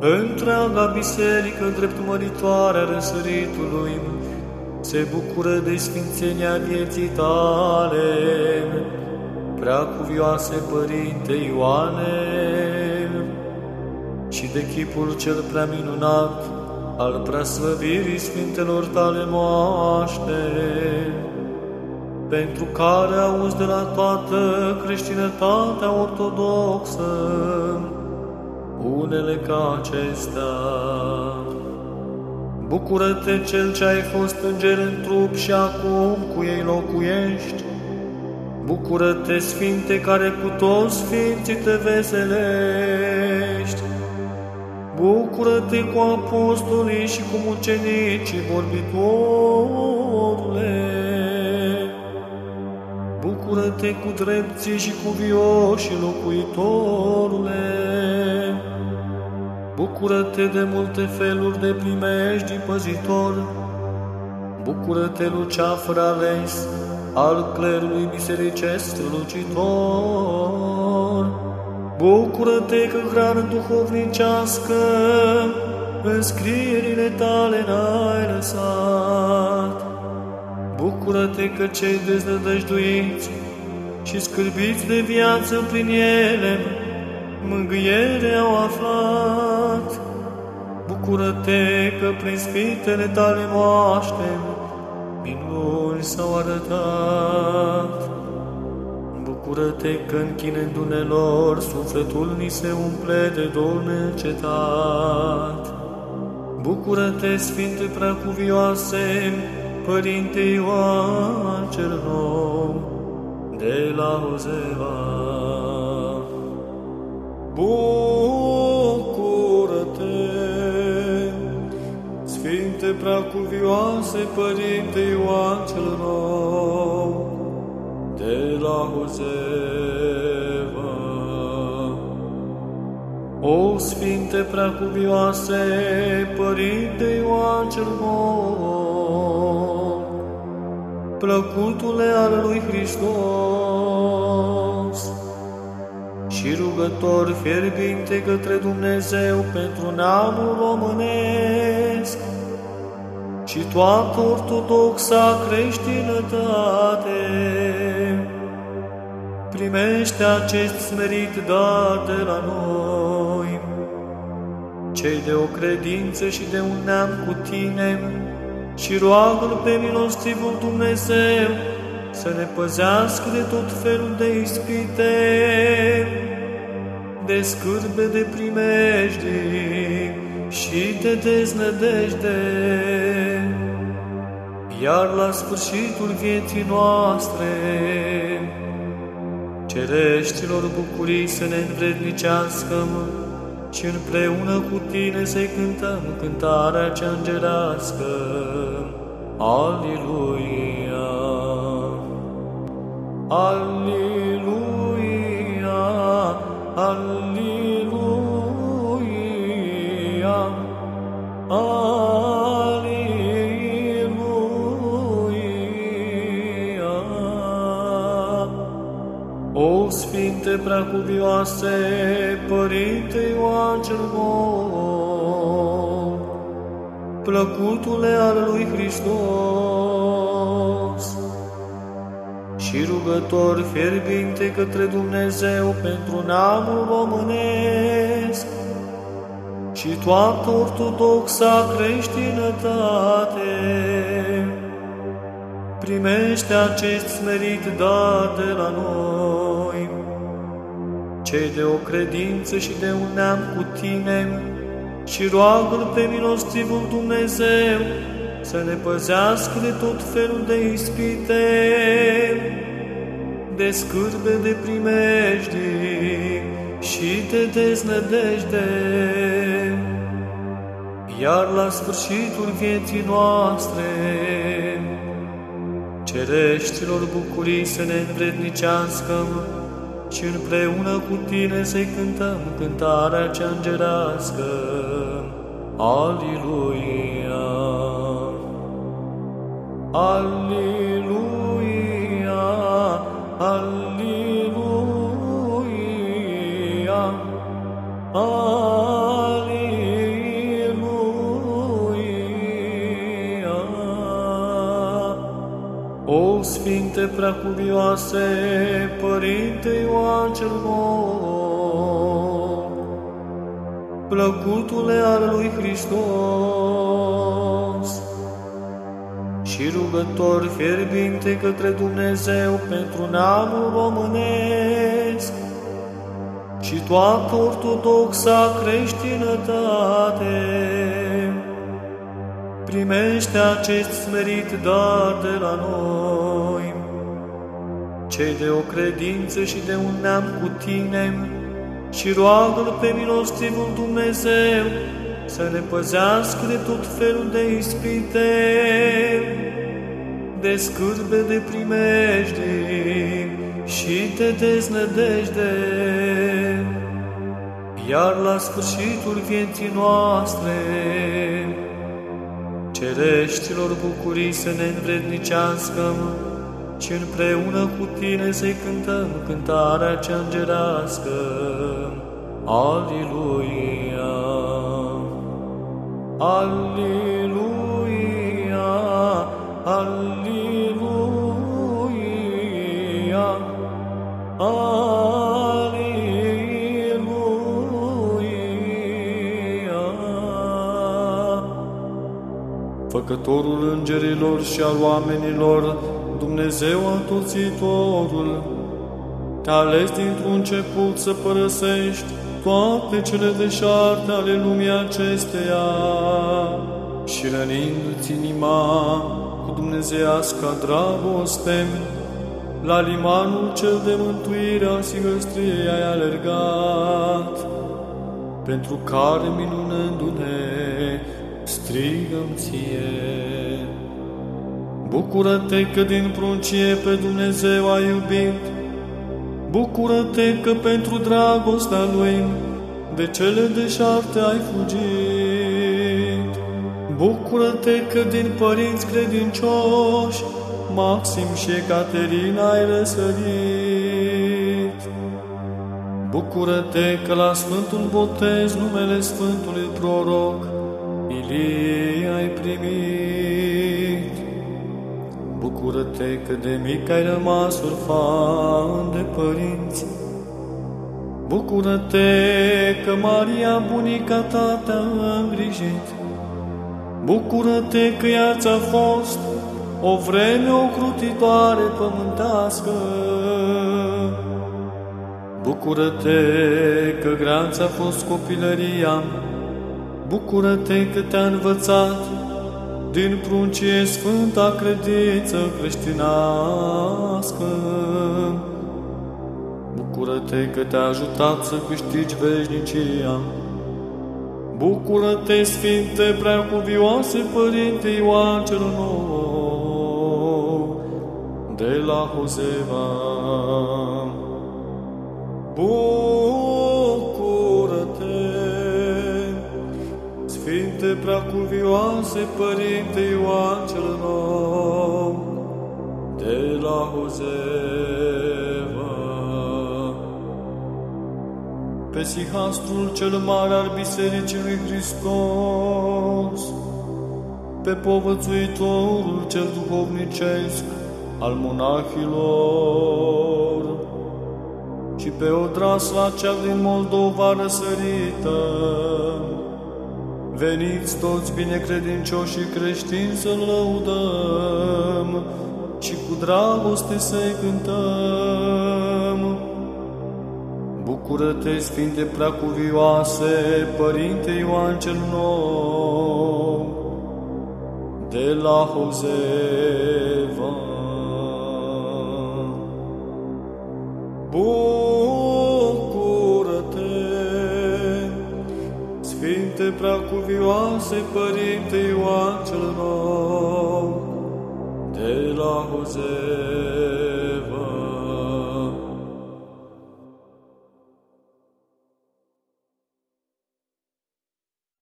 Întreaga biserică dreptumăritoare a răsăritului se bucură de sfințenia vieții tale, prea cuvioase Părinte Ioane, și de chipul cel prea minunat al preaslăvirii Sfintelor tale moaște, pentru care auzi de la toată creștinătatea ortodoxă, unele ca acestea. Bucură-te cel ce ai fost înger în trup și acum cu ei locuiești. Bucură-te, Sfinte, care cu toți Sfinții te veselești. Bucură-te cu apostolii și cu mucenicii vorbitorule. Bucură-te cu drepții și cu vioși locuitorule. Bucură-te de multe feluri de primești păzitor. Bucură-te, luceafăr ales al clerului bisericesc strălucitor. Bucură-te că hrană duhovnicească în scrierile tale n-ai lăsat. Bucură-te că cei deznădăjduiți și scârbiți de viață prin ele mângâiere au aflat. Bucură-te că prin spitele tale moaștem, minuni s-au arătat. Bucură-te că închinându-ne lor, sufletul ni se umple de dor neîncetat. Bucură-te, Sfinte Preacuvioase, Părinte Ioan cel Nou, de la Ozeva. Bucură-te, Sfinte Preacuvioase, Părinte Ioan cel Nou, de la Huzeva. O Sfinte Preacuvioase, Părinte Ioan cel Nou, plăcutule al lui Hristos, și rugător fierbinte către Dumnezeu pentru neamul românesc și toată ortodoxa creștinătate. Primește acest smerit dat de la noi, cei de o credință și de un neam cu tine, și roagă pe milostivul Dumnezeu să ne păzească de tot felul de ispite, de scârbe de primejde și de deznădejde. Iar la sfârșitul vieții noastre, cereștilor bucurii să ne învrednicească și împreună cu tine să-i cântăm cântarea cea îngerească. Aliluia! Aleluia, O Sfinte Preacuvioase, Părinte Ioan cel Bun, plăcutule al lui Hristos, și rugător fierbinte către Dumnezeu pentru neamul românesc și toată ortodoxa creștinătate. Primește acest smerit dat de la noi, cei de o credință și de un neam cu tine, și roagă pe milostivul Dumnezeu să ne păzească de tot felul de ispite, de scârbe de primejdi și de deznădejde. Iar la sfârșitul vieții noastre, cereștilor bucurii să ne învrednicească și împreună cu tine să-i cântăm cântarea cea îngerească. Aliluia! Aleluia, Sfinte Preacuvioase, Părinte Ioan cel Nou, plăcutule al lui Hristos și rugător fierbinte către Dumnezeu pentru neamul românesc și toată ortodoxa creștinătate, primește acest smerit dar de la noi, cei de o credință și de un neam cu tine, și roagă pe milostivul Dumnezeu să ne păzească de tot felul de ispite, de scârbe de primejde și de deznădejde, iar la sfârșitul vieții noastre, cereștilor bucurii să ne învrednicească și împreună cu tine să-i cântăm cântarea cea îngerească. Aliluia! Aliluia! Aliluia! Aliluia! Făcătorul îngerilor și al oamenilor, Dumnezeu Atoțitorul, te-a ales dintr-un început să părăsești toate cele deșarte ale lumii acesteia și rănindu-ți inima cu dumnezeiasca dragoste, la limanul cel de mântuire al sigăstriei ai alergat, pentru care minunându-ne strigăm ție. Bucură-te că din pruncie pe Dumnezeu ai iubit, Bucură-te că pentru dragostea Lui de cele deșarte ai fugit. Bucură-te că din părinți credincioși Maxim și Ecaterina ai răsărit. Bucură-te că la Sfântul Botez numele Sfântului Proroc Ilie ai primit. Bucură-te că de mic ai rămas orfan de părinți. Bucură-te că Maria, bunica ta, te-a îngrijit. Bucură-te că ea ți-a fost o vreme ocrutitoare pământească. Bucură-te că grea ți-a fost copilăria. Bucură-te că te-a învățat din pruncie sfânta credință creștinască. Bucură-te că te-a ajutat să câștigi veșnicia. Bucură-te, Sfinte Preacuvioase Părinte Ioan cel Nou, de la Hozeva. Bucură-te, Sfinte Preacuvioase Părinte Ioan cel Nou, de la Hozeva. Pe sihastrul cel mare al Bisericii lui Hristos, pe povățuitorul cel duhovnicesc al monahilor și pe odrasla cea din Moldova răsărită, Veniți toți binecredincioși și creștini să-L lăudăm și cu dragoste să-i cântăm. Bucură-te, Sfinte Preacuvioase, Părinte Ioan cel Nou, de la Hozeva. Bucură-te, Preacuvioase, Părinte Ioan cel Nou, de la Hozeva.